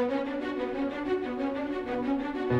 Thank you.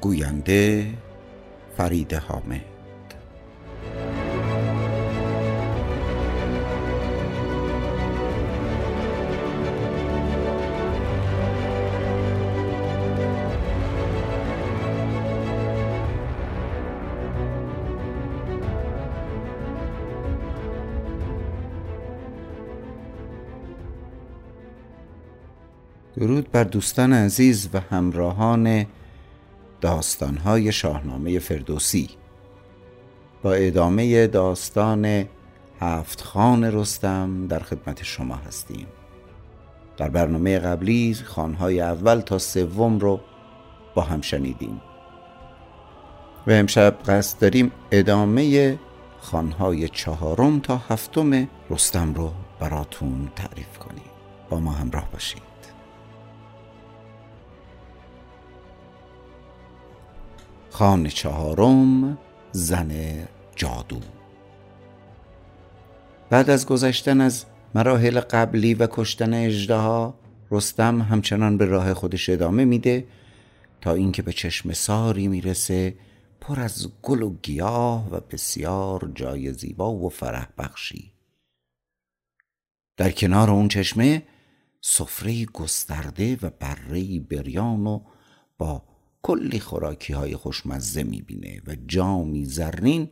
گوینده فرید حامد. درود بر دوستان عزیز و همراهان داستانهای شاهنامه فردوسی. با ادامه داستان هفت خان رستم در خدمت شما هستیم. در برنامه قبلی خانهای اول تا سوم رو با هم شنیدیم. و امشب قصد داریم ادامه خانهای چهارم تا هفتم رستم رو براتون تعریف کنیم. با ما همراه باشید خان چهارم زن جادو. بعد از گذشتن از مراحل قبلی و کشتن اجدها رستم همچنان به راه خودش ادامه میده تا اینکه به چشم ساری می‌رسه پر از گل و گیاه و بسیار جای زیبا و فرح بخشی. در کنار اون چشمه سفره گسترده و بره بریان و با کلی خوراکی های خوشمزه می‌بینه و جامی زرین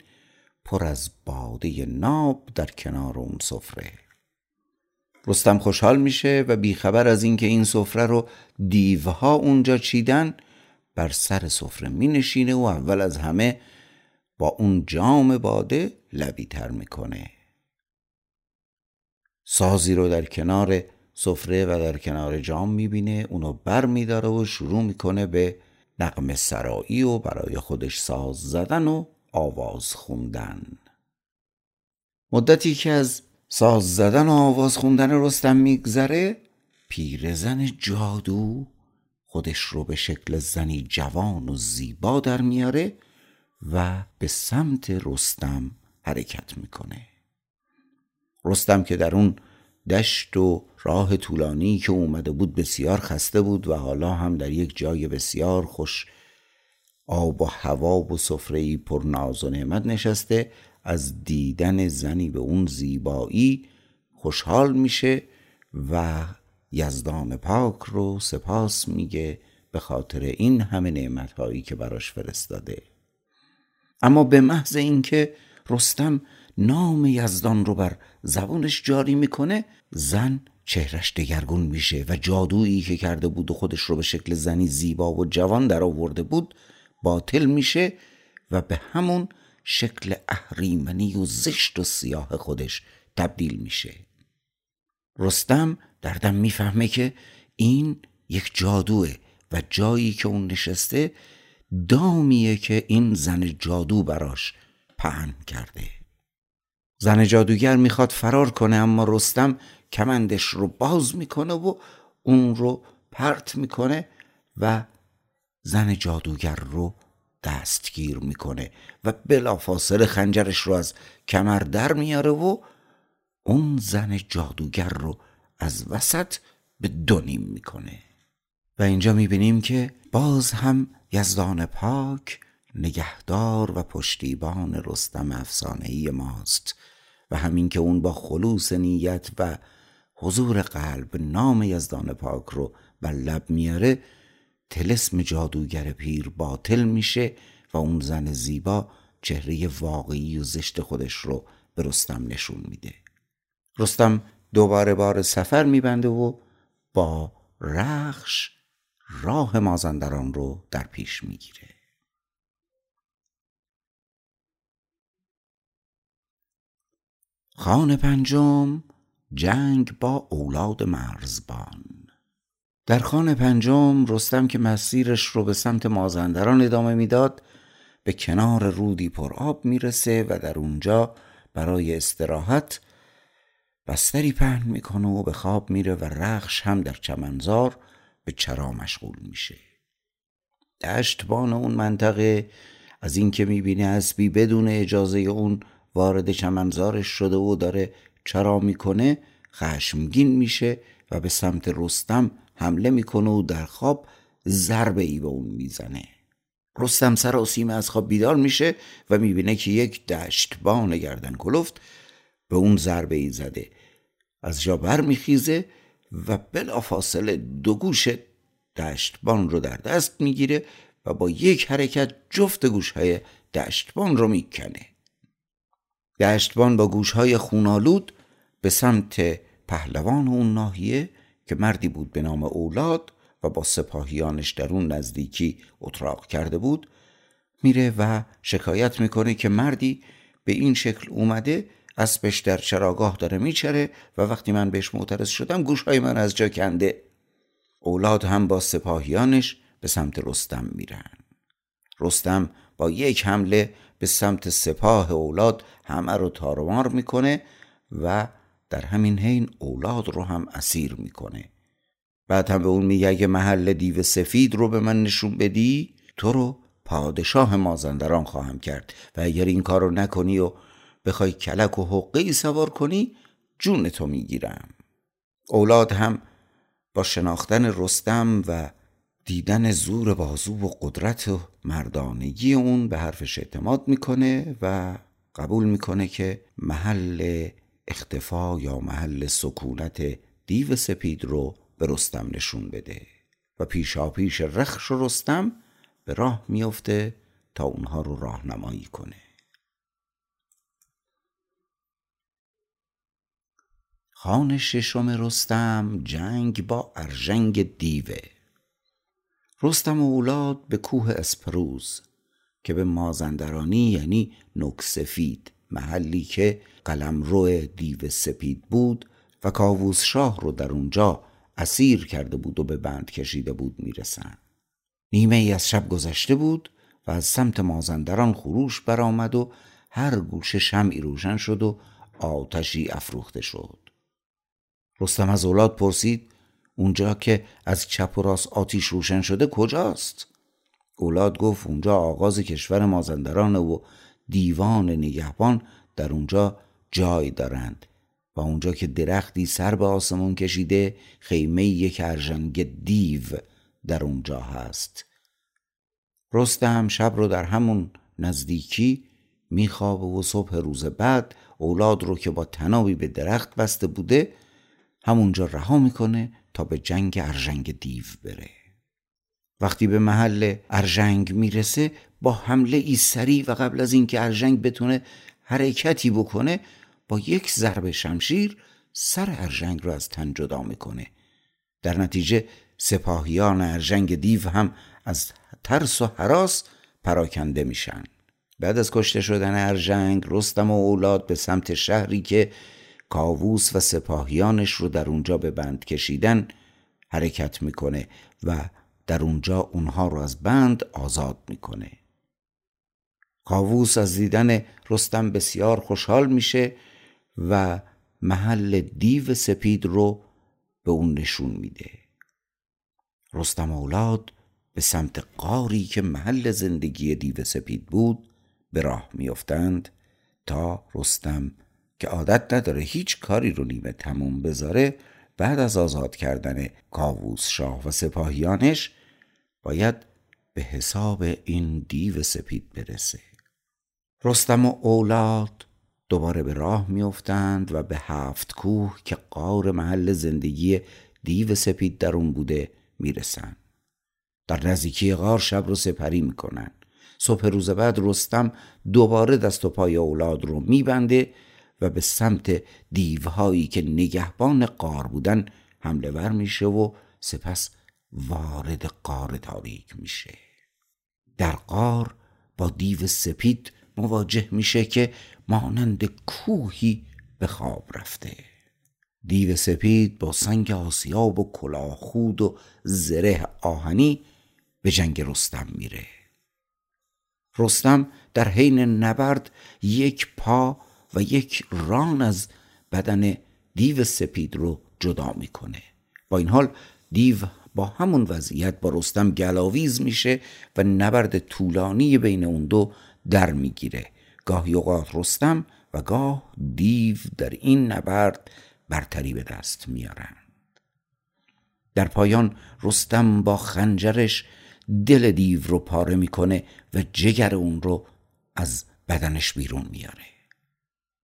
پر از باده ناب در کنار اون سفره. رستم خوشحال میشه و بیخبر از اینکه این سفره رو دیوها اونجا چیدن بر سر سفره مینشینه و اول از همه با اون جام باده لبی تر می‌کنه. سازی رو در کنار سفره و در کنار جام می‌بینه اونو بر میداره و شروع می‌کنه به نقم سرایی و برای خودش ساز زدن و آواز خوندن. مدتی که از ساز زدن و آواز خوندن رستم میگذره پیرزن جادو خودش رو به شکل زنی جوان و زیبا در میاره و به سمت رستم حرکت می‌کنه. رستم که در اون دشت و راه طولانی که اومده بود بسیار خسته بود و حالا هم در یک جای بسیار خوش آب و هوا و سفره پر ناز و نعمت نشسته. از دیدن زنی به اون زیبایی خوشحال میشه و یزدان پاک رو سپاس میگه به خاطر این همه نعمت هایی که براش فرستاده. اما به محض اینکه رستم نام یزدان رو بر زبونش جاری می‌کنه زن چهرش دگرگون میشه و جادویی که کرده بود و خودش رو به شکل زنی زیبا و جوان در آورده بود باطل میشه و به همون شکل اهریمنی و زشت و سیاه خودش تبدیل میشه. رستم در دم می‌فهمه که این یک جادوه و جایی که اون نشسته دامیه که این زن جادو براش پهن کرده. زن جادوگر می‌خواد فرار کنه اما رستم کمندش رو باز می‌کنه و اون رو پرت می‌کنه و زن جادوگر رو دستگیر می‌کنه و بلافاصله خنجرش رو از کمر در میاره و اون زن جادوگر رو از وسط به دونیم می‌کنه. و اینجا می‌بینیم که باز هم یزدان پاک نگهدار و پشتیبان رستم افسانه ماست و همین که اون با خلوص نیت و حضور قلب نام یزدان پاک رو بر لب میاره تلسم جادوگر پیر باطل میشه و اون زن زیبا چهره واقعی و زشت خودش رو به رستم نشون میده. رستم دوباره بار سفر میبنده و با رخش راه مازندران رو در پیش می‌گیره. خان پنجم جنگ با اولاد مرزبان. در خان پنجم رستم که مسیرش رو به سمت مازندران ادامه می‌داد به کنار رودی پر آب می‌رسه و در اونجا برای استراحت بستری پهن می‌کنه و به خواب میره و رخش هم در چمنزار به چرا مشغول میشه. دشتبان اون منطقه از اینکه می‌بینه اسبی بدون اجازه اون وارد چمنزارش شده و داره چرا می‌کنه خشمگین میشه و به سمت رستم حمله می‌کنه و در خواب ضربه ای به اون می‌زنه. رستم سر سیم از خواب بیدار میشه و می‌بینه که یک دشتبان گردن کلفت به اون ضربه ای زده. از جا بر میخیزه و بلافاصله دو گوش دشتبان رو در دست می‌گیره و با یک حرکت جفت گوشهای دشتبان رو می‌کنه. دشتبان با گوشهای خونالود به سمت پهلوان اون ناحیه که مردی بود به نام اولاد و با سپاهیانش در اون نزدیکی اتراق کرده بود میره و شکایت می‌کنه که مردی به این شکل اومده اسبش در چراگاه داره میچره و وقتی من بهش معترض شدم گوشهای من از جا کنده. اولاد هم با سپاهیانش به سمت رستم میرن. رستم با یک حمله به سمت سپاه اولاد همه رو تارومار می‌کنه و در همین حین اولاد رو هم اسیر می‌کنه. بعد هم به اون میگه اگه محل دیو سفید رو به من نشون بدی تو رو پادشاه مازندران خواهم کرد و اگر این کار رو نکنی و بخوای کلک و حقه سوار کنی جون تو می‌گیرم. اولاد هم با شناختن رستم و دیدن زور بازو و قدرت و مردانگی اون به حرفش اعتماد می‌کنه و قبول می‌کنه که محل اختفا یا محل سکونت دیو سپید رو به رستم نشون بده و پیشا پیش رخش و رستم به راه میفته تا اونها رو راهنمایی کنه. خان ششم رستم جنگ با ارژنگ دیوه. رستم و اولاد به کوه اسپروز که به مازندرانی یعنی نکسفید محلی که قلمرو دیو سپید بود و کاووس شاه رو در اونجا اسیر کرده بود و به بند کشیده بود می‌رسن نیمه ای از شب گذشته بود و از سمت مازندران خروش برآمد و هر گوشه شمعی روشن شد و آتشی افروخته شد. رستم از اولاد پرسید اونجا که از چپ و راست آتیش روشن شده کجاست؟ اولاد گفت اونجا آغاز کشور مازندران و دیوان نگهبان در اونجا جای دارند و اونجا که درختی سر به آسمون کشیده خیمه یک ارژنگ دیو در اونجا هست. رستم شب رو در همون نزدیکی میخوابه و صبح روز بعد اولاد رو که با تنابی به درخت بسته بوده همونجا رها می‌کنه تا به جنگ ارژنگ دیو بره. وقتی به محل ارژنگ می‌رسه با حمله ای سریع و قبل از اینکه ارژنگ بتونه حرکتی بکنه با یک ضرب شمشیر سر ارژنگ رو از تن جدا می‌کنه. در نتیجه سپاهیان ارژنگ دیو هم از ترس و هراس پراکنده میشن. بعد از کشته شدن ارژنگ رستم و اولاد به سمت شهری که کاووس و سپاهیانش رو در اونجا به بند کشیدن حرکت می‌کنه و در اونجا اونها رو از بند آزاد می‌کنه. کاووس از دیدن رستم بسیار خوشحال میشه و محل دیو سپید رو به اون نشون میده. رستم اولاد به سمت قاری که محل زندگی دیو سپید بود به راه میافتند تا رستم که عادت نداره هیچ کاری رو نیمه تموم بذاره بعد از آزاد کردن کاووس شاه و سپاهیانش باید به حساب این دیو سپید برسه. رستم و اولاد دوباره به راه میافتند و به هفت کوه که قار محل زندگی دیو سپید در اون بوده می‌رسند. در نزدیکی غار شب رو سپری می‌کنن صبح روز بعد رستم دوباره دست و پای اولاد رو میبنده و به سمت دیوهایی که نگهبان قار بودن حمله ور میشه و سپس وارد قار تاریک میشه. در قار با دیو سپید مواجه میشه که مانند کوهی به خواب رفته. دیو سپید با سنگ آسیاب و کلاه خود و زره آهنی به جنگ رستم میره. رستم در حین نبرد یک پا و یک ران از بدن دیو سپید رو جدا می‌کنه. با این حال دیو با همون وضعیت با رستم گلاویز میشه و نبرد طولانی بین اون دو در می‌گیره. گاهی اوقات رستم و گاه دیو در این نبرد برتری به دست میارن. در پایان رستم با خنجرش دل دیو رو پاره می‌کنه و جگر اون رو از بدنش بیرون میاره.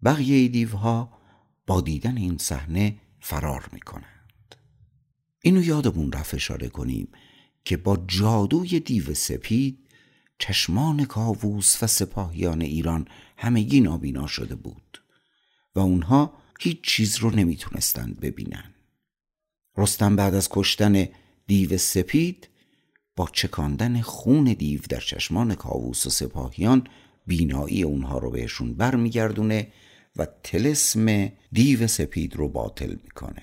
بقیه دیوها با دیدن این صحنه فرار می‌کنند. اینو یادمون رفت اشاره کنیم که با جادوی دیو سپید چشمان کاووس و سپاهیان ایران همگی نابینا شده بود و اونها هیچ چیز رو نمی‌تونستند ببینن. رستم بعد از کشتن دیو سپید با چکاندن خون دیو در چشمان کاووس و سپاهیان بینایی اونها رو بهشون برمیگردونه و تلسم دیو سپید رو باطل می‌کنه.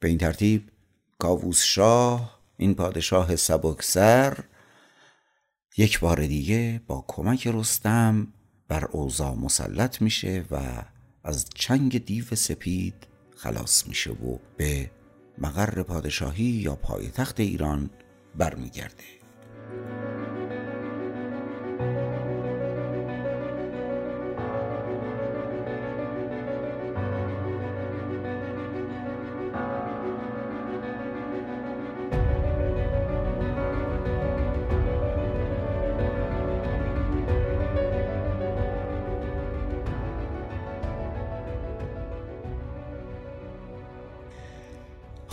به این ترتیب کاووس شاه این پادشاه سبکسر یک بار دیگه با کمک رستم بر اوضاع مسلط میشه و از چنگ دیو سپید خلاص میشه و به مقر پادشاهی یا پایتخت ایران برمیگرده.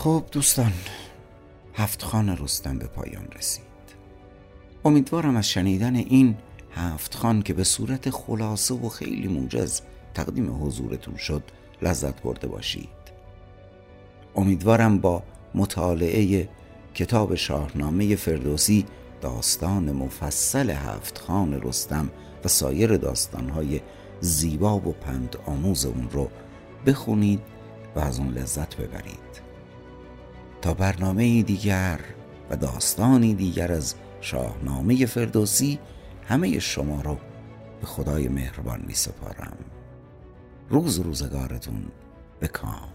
خب دوستان هفت خان رستم به پایان رسید. امیدوارم از شنیدن این هفت خان که به صورت خلاصه و خیلی موجز تقدیم حضورتون شد لذت برده باشید. امیدوارم با مطالعه کتاب شاهنامه فردوسی داستان مفصل هفت خان رستم و سایر داستانهای زیبا و پند آموز اون رو بخونید و از اون لذت ببرید. تا برنامه دیگر و داستانی دیگر از شاهنامه فردوسی همه شما رو به خدای مهربان می سپارم روز روزگارتون به کام.